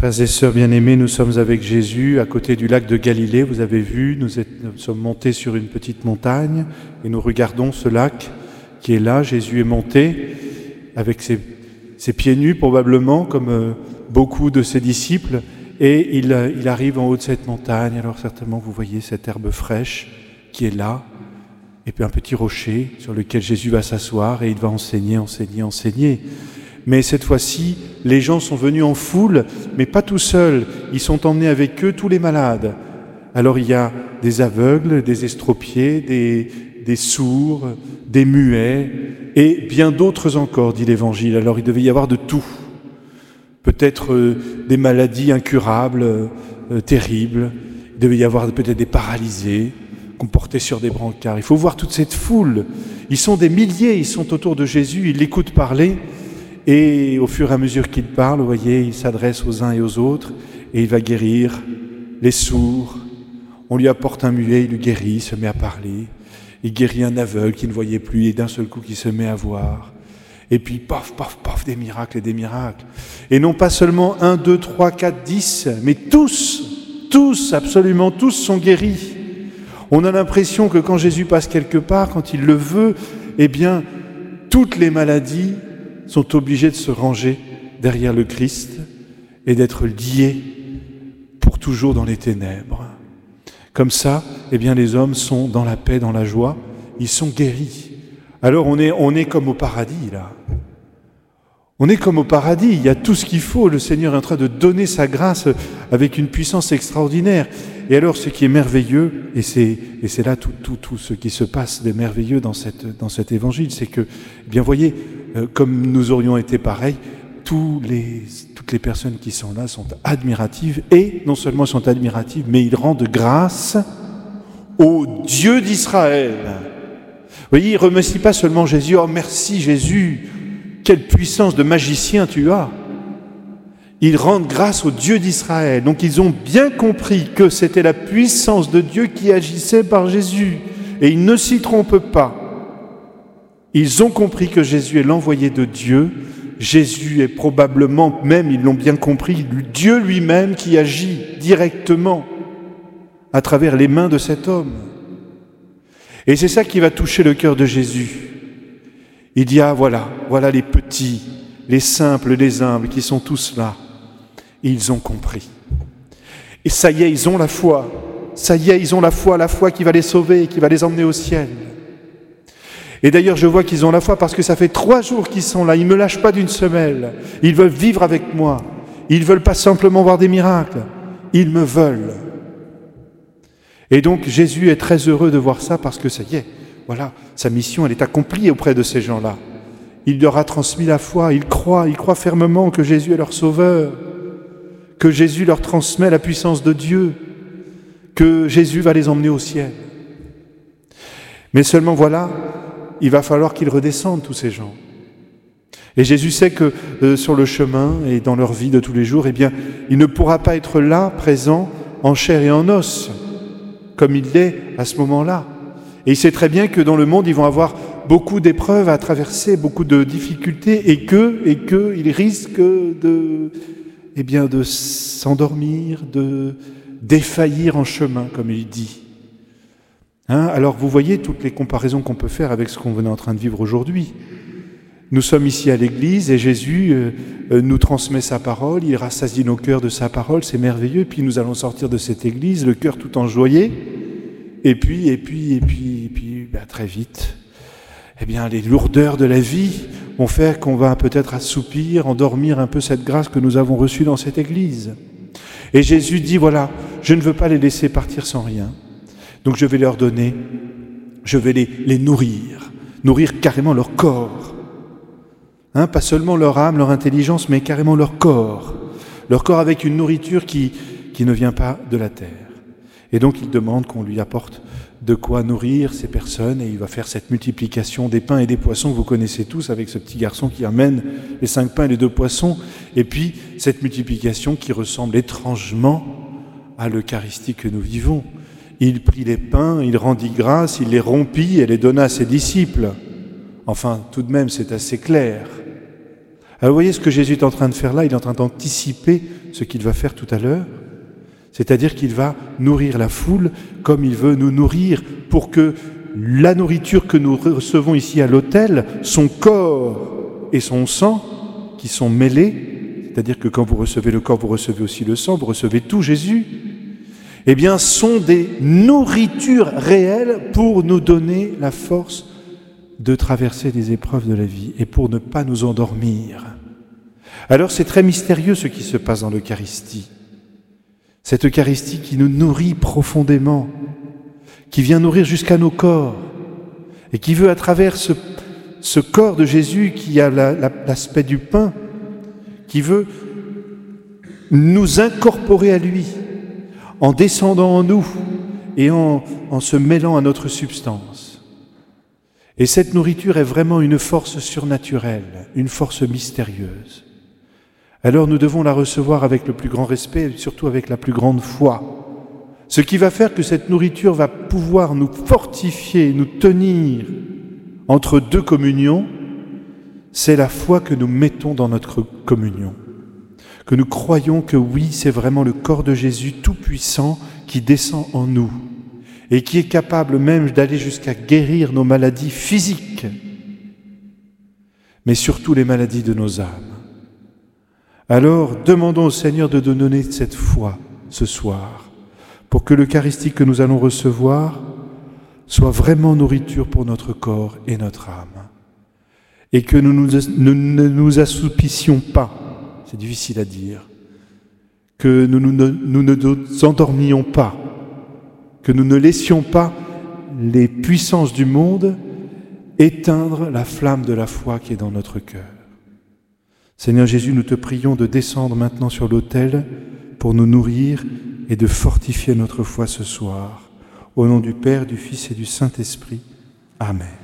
Frères et sœurs bien-aimés, nous sommes avec Jésus à côté du lac de Galilée. Vous avez vu, nous, sommes montés sur une petite montagne et nous regardons ce lac qui est là. Jésus est monté avec ses, pieds nus probablement, comme euh, beaucoup de ses disciples, et il, il arrive en haut de cette montagne. Alors certainement, vous voyez cette herbe fraîche qui est là, et puis un petit rocher sur lequel Jésus va s'asseoir et il va enseigner, enseigner, enseigner. Mais cette fois-ci, les gens sont venus en foule, mais pas tout seuls. Ils sont emmenés avec eux tous les malades. Alors il y a des aveugles, des estropiés, des, sourds, des muets, et bien d'autres encore, dit l'Évangile. Alors il devait y avoir de tout. Peut-être euh, des maladies incurables, euh, terribles. Il devait y avoir peut-être des paralysés qu'on portait sur des brancards. Il faut voir toute cette foule. Ils sont des milliers, ils sont autour de Jésus, ils l'écoutent parler. Et au fur et à mesure qu'il parle, vous voyez, il s'adresse aux uns et aux autres et il va guérir les sourds. On lui apporte un muet, il lui guérit, il se met à parler. Il guérit un aveugle qui ne voyait plus et d'un seul coup qui se met à voir. Et puis, paf, paf, paf, des miracles et des miracles. Et non pas seulement un, deux, trois, quatre, dix, mais tous, tous, absolument tous sont guéris. On a l'impression que quand Jésus passe quelque part, quand il le veut, eh bien, toutes les maladies sont obligés de se ranger derrière le Christ et d'être liés pour toujours dans les ténèbres. Comme ça, eh bien, les hommes sont dans la paix, dans la joie, ils sont guéris. Alors on est, on comme au paradis, là. On est comme au paradis, il y a tout ce qu'il faut, le Seigneur est en train de donner sa grâce avec une puissance extraordinaire. Et alors ce qui est merveilleux, et c'est, là tout, tout, ce qui se passe de merveilleux dans cet évangile, c'est que, eh bien voyez, euh, comme nous aurions été pareils, toutes les personnes qui sont là sont admiratives, et non seulement sont admiratives, mais ils rendent grâce au Dieu d'Israël. Vous voyez, ils ne remercient pas seulement Jésus, oh merci Jésus, quelle puissance de magicien tu as. Ils rendent grâce au Dieu d'Israël. Donc ils ont bien compris que c'était la puissance de Dieu qui agissait par Jésus. Et ils ne s'y trompent pas. Ils ont compris que Jésus est l'envoyé de Dieu. Jésus est probablement, même ils l'ont bien compris, Dieu lui-même qui agit directement à travers les mains de cet homme. Et c'est ça qui va toucher le cœur de Jésus. Il dit, ah voilà, voilà les petits, les simples, les humbles qui sont tous là. ils ont compris. Et ça y est, ils ont la foi. Ça y est, ils ont la foi, la foi qui va les sauver, qui va les emmener au ciel. Et d'ailleurs, je vois qu'ils ont la foi parce que ça fait trois jours qu'ils sont là. Ils ne me lâchent pas d'une semelle. Ils veulent vivre avec moi. Ils ne veulent pas simplement voir des miracles. Ils me veulent. Et donc Jésus est très heureux de voir ça parce que ça y est, voilà, sa mission, elle est accomplie auprès de ces gens-là. Il leur a transmis la foi, ils croient, ils croient fermement que Jésus est leur sauveur, que Jésus leur transmet la puissance de Dieu, que Jésus va les emmener au ciel. Mais seulement voilà, il va falloir qu'ils redescendent, tous ces gens. Et Jésus sait que euh, sur le chemin et dans leur vie de tous les jours, eh bien, il ne pourra pas être là, présent, en chair et en os, comme il l'est à ce moment-là. Et il sait très bien que dans le monde, ils vont avoir beaucoup d'épreuves à traverser, beaucoup de difficultés, et que, et que, ils risquent de, eh bien, de s'endormir, de défaillir en chemin, comme il dit. Hein, alors vous voyez toutes les comparaisons qu'on peut faire avec ce qu'on venait en train de vivre aujourd'hui. Nous sommes ici à l'Église et Jésus euh, euh, nous transmet sa parole, il rassasie nos cœurs de sa parole, c'est merveilleux. Puis nous allons sortir de cette Église, le cœur tout enjoyé. Et puis, et puis, et puis, et puis, ben, très vite, eh bien, les lourdeurs de la vie vont faire qu'on va peut-être assoupir, endormir un peu cette grâce que nous avons reçue dans cette Église. Et Jésus dit, voilà, je ne veux pas les laisser partir sans rien. Donc je vais leur donner, je vais les, nourrir, nourrir carrément leur corps. Hein, pas seulement leur âme, leur intelligence, mais carrément leur corps. Leur corps avec une nourriture qui, qui ne vient pas de la terre. Et donc il demande qu'on lui apporte de quoi nourrir ces personnes et il va faire cette multiplication des pains et des poissons que vous connaissez tous avec ce petit garçon qui amène les cinq pains et les deux poissons. Et puis cette multiplication qui ressemble étrangement à l'Eucharistie que nous vivons. Il prit les pains, il rendit grâce, il les rompit et les donna à ses disciples. Enfin, tout de même, c'est assez clair. Alors voyez ce que Jésus est en train de faire là, il est en train d'anticiper ce qu'il va faire tout à l'heure, c'est-à-dire qu'il va nourrir la foule comme il veut nous nourrir pour que la nourriture que nous recevons ici à l'autel, son corps et son sang, qui sont mêlés, c'est-à-dire que quand vous recevez le corps, vous recevez aussi le sang, vous recevez tout Jésus, eh bien, sont des nourritures réelles pour nous donner la force de traverser des épreuves de la vie et pour ne pas nous endormir. Alors c'est très mystérieux ce qui se passe dans l'Eucharistie. Cette Eucharistie qui nous nourrit profondément, qui vient nourrir jusqu'à nos corps et qui veut à travers ce, ce corps de Jésus qui a l'aspect du pain, qui veut nous incorporer à lui en descendant en nous et en, en se mêlant à notre substance. Et cette nourriture est vraiment une force surnaturelle, une force mystérieuse. Alors nous devons la recevoir avec le plus grand respect et surtout avec la plus grande foi. Ce qui va faire que cette nourriture va pouvoir nous fortifier, nous tenir entre deux communions, c'est la foi que nous mettons dans notre communion. Que nous croyons que oui, c'est vraiment le corps de Jésus tout-puissant qui descend en nous et qui est capable même d'aller jusqu'à guérir nos maladies physiques, mais surtout les maladies de nos âmes. Alors demandons au Seigneur de nous donner cette foi ce soir, pour que l'Eucharistie que nous allons recevoir soit vraiment nourriture pour notre corps et notre âme, et que nous, ne nous assoupissions pas, c'est difficile à dire, que nous, ne nous endormions pas, que nous ne laissions pas les puissances du monde éteindre la flamme de la foi qui est dans notre cœur. Seigneur Jésus, nous te prions de descendre maintenant sur l'autel pour nous nourrir et de fortifier notre foi ce soir. Au nom du Père, du Fils et du Saint-Esprit. Amen.